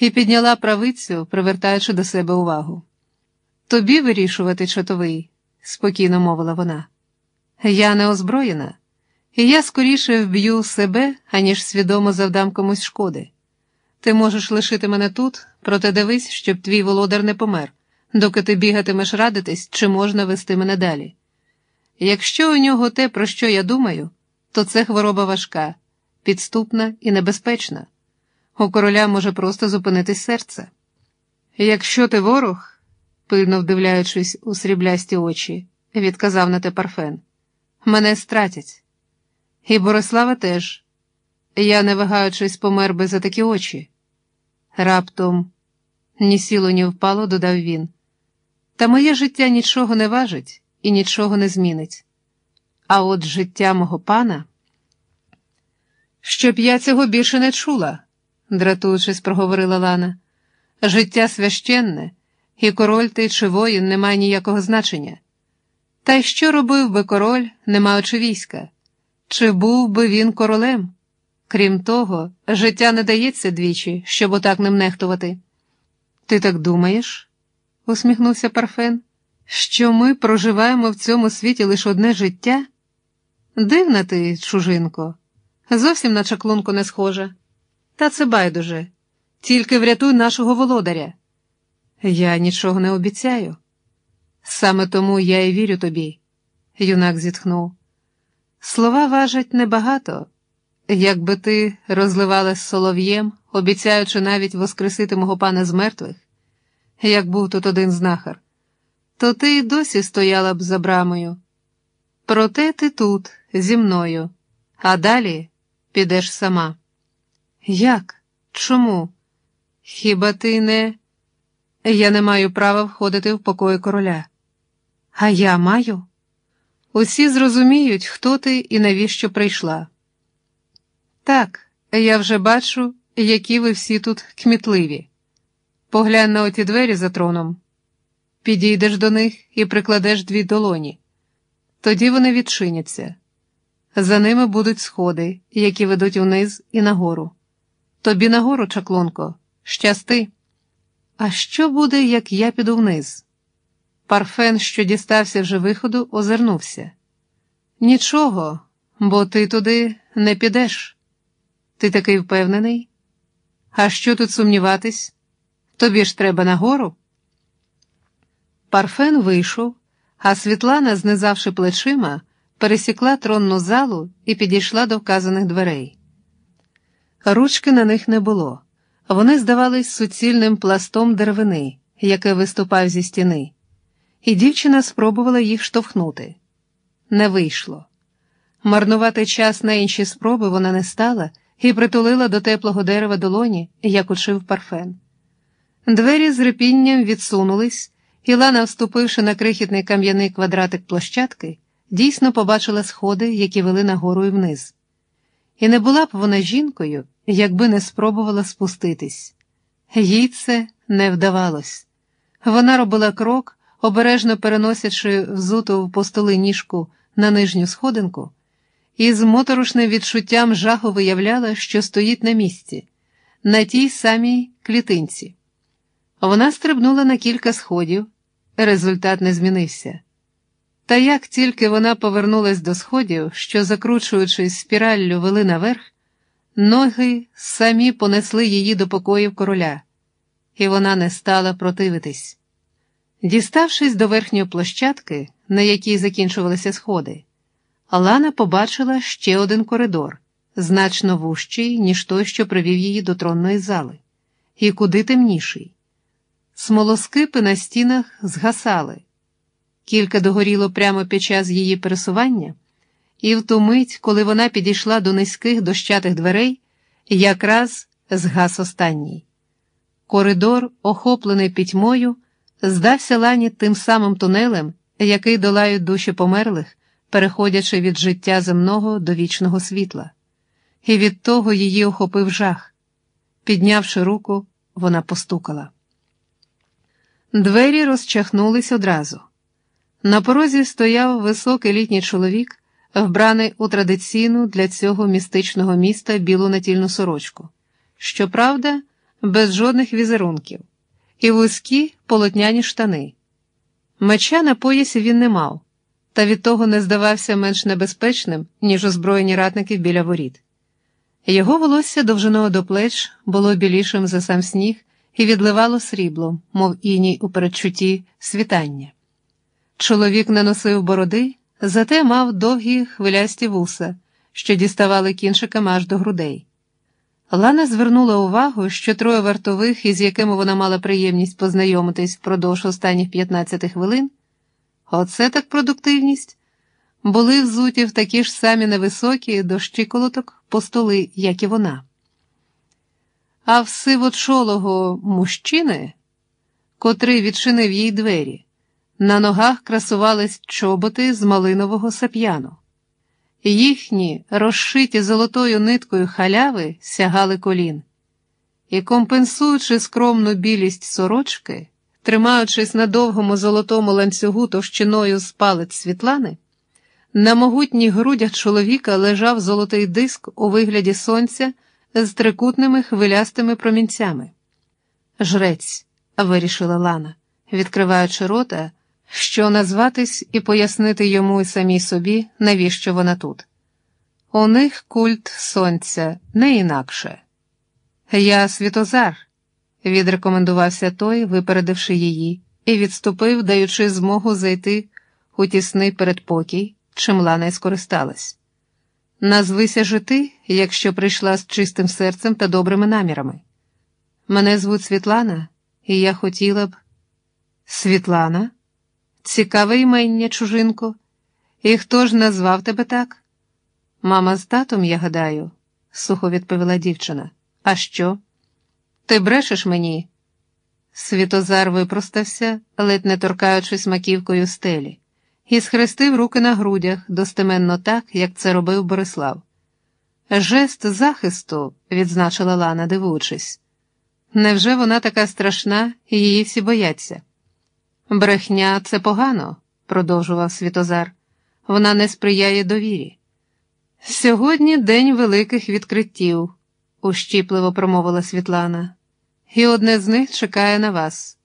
і підняла правицю, привертаючи до себе увагу. Тобі вирішувати, чотовий, спокійно мовила вона. Я не озброєна, і я скоріше вб'ю себе, аніж свідомо завдам комусь шкоди. Ти можеш лишити мене тут, проте дивись, щоб твій володар не помер, доки ти бігатимеш радитись, чи можна вести мене далі. Якщо у нього те, про що я думаю, то це хвороба важка, підступна і небезпечна. У короля може просто зупинитись серце. Якщо ти ворог, пильно вдивляючись у сріблясті очі, відказав на те парфен, мене стратять. І Борислава теж. Я, не вагаючись, помер би за такі очі. Раптом ні сіло, ні впало, додав він. Та моє життя нічого не важить і нічого не змінить. А от життя мого пана. Щоб я цього більше не чула, дратуючись, проговорила Лана. Життя священне, і король ти чи воїн не має ніякого значення. Та й що робив би король, не маючи війська? Чи був би він королем? Крім того, життя не дається двічі, щоб отак ним нехтувати. Ти так думаєш? усміхнувся Парфен, що ми проживаємо в цьому світі лише одне життя? Дивна ти, чужинко, зовсім на чаклунку не схожа. Та це байдуже, тільки врятуй нашого володаря. Я нічого не обіцяю. Саме тому я і вірю тобі, юнак зітхнув. Слова важать небагато. Якби ти розливалася солов'єм, обіцяючи навіть воскресити мого пана з мертвих, як був тут один знахар, то ти й досі стояла б за брамою. Проте ти тут, зі мною, а далі підеш сама. Як? Чому? Хіба ти не. Я не маю права входити в покої короля. А я маю? Усі зрозуміють, хто ти і навіщо прийшла. Так, я вже бачу, які ви всі тут кмітливі. Поглянь на оті двері за троном. Підійдеш до них і прикладеш дві долоні. Тоді вони відчиняться. За ними будуть сходи, які ведуть униз і нагору. Тобі нагору, чаклунко, щасти. А що буде, як я піду вниз? Парфен, що дістався вже виходу, озирнувся. Нічого, бо ти туди не підеш. Ти такий впевнений? А що тут сумніватись? Тобі ж треба нагору? Парфен вийшов, а Світлана, знизавши плечима, пересікла тронну залу і підійшла до вказаних дверей. Ручки на них не було. Вони здавались суцільним пластом деревини, який виступав зі стіни, і дівчина спробувала їх штовхнути. Не вийшло. Марнувати час на інші спроби вона не стала і притулила до теплого дерева долоні, як учив парфен. Двері з репінням відсунулись, і Лана, вступивши на крихітний кам'яний квадратик площадки, дійсно побачила сходи, які вели нагору і вниз. І не була б вона жінкою, якби не спробувала спуститись. Їй це не вдавалось. Вона робила крок, обережно переносячи взуту в постоли ніжку на нижню сходинку, і з моторошним відчуттям жаху виявляла, що стоїть на місці, на тій самій клітинці. Вона стрибнула на кілька сходів, результат не змінився. Та як тільки вона повернулась до сходів, що, закручуючись спіраллю, вели наверх, ноги самі понесли її до покоїв короля, і вона не стала противитись. Діставшись до верхньої площадки, на якій закінчувалися сходи, Лана побачила ще один коридор, значно вужчий, ніж той, що привів її до тронної зали, і куди темніший. Смолоскипи на стінах згасали. Кілька догоріло прямо під час її пересування, і в ту мить, коли вона підійшла до низьких дощатих дверей, якраз згас останній. Коридор, охоплений пітьмою, здався лані тим самим тунелем, який долають душі померлих, переходячи від життя земного до вічного світла. І від того її охопив жах. Піднявши руку, вона постукала. Двері розчахнулись одразу. На порозі стояв високий літній чоловік, вбраний у традиційну для цього містичного міста білу натільну сорочку. Щоправда, без жодних візерунків, і вузькі полотняні штани. Меча на поясі він не мав, та від того не здавався менш небезпечним, ніж озброєні ратники біля воріт. Його волосся довжиною до плеч було білішим за сам сніг і відливало сріблом, мов іній у передчутті світання. Чоловік не носив бороди, зате мав довгі хвилясті вуса, що діставали кінчиками аж до грудей. Лана звернула увагу, що троє вартових, із якими вона мала приємність познайомитись впродовж останніх 15 хвилин, оце так продуктивність, були взуті в такі ж самі невисокі до щиколоток постоли, як і вона. А в сивочолого мужчини, котрий відчинив їй двері, на ногах красувались чоботи з малинового сап'яну. Їхні, розшиті золотою ниткою халяви, сягали колін, і, компенсуючи скромну білість сорочки, тримаючись на довгому золотому ланцюгу товщиною з палець Світлани, на могутніх грудях чоловіка лежав золотий диск у вигляді сонця з трикутними хвилястими промінцями. Жрець, вирішила Лана, відкриваючи рота що назватись і пояснити йому і самій собі, навіщо вона тут. У них культ сонця не інакше. Я Світозар, відрекомендувався той, випередивши її, і відступив, даючи змогу зайти у тісний передпокій, чим Лана й скористалась. Назвися же ти, якщо прийшла з чистим серцем та добрими намірами. Мене звуть Світлана, і я хотіла б. Світлана? Цікаве імення, чужинко. І хто ж назвав тебе так? Мама з татом, я гадаю, сухо відповіла дівчина. А що? Ти брешеш мені? Світозар випростався, ледь не торкаючись маківкою стелі, і схрестив руки на грудях достеменно так, як це робив Борислав. Жест захисту, відзначила Лана, дивуючись. Невже вона така страшна і її всі бояться? Брехня це погано, продовжував Світозар. Вона не сприяє довірі. Сьогодні день великих відкриттів, ущіпливо промовила Світлана, і одне з них чекає на вас.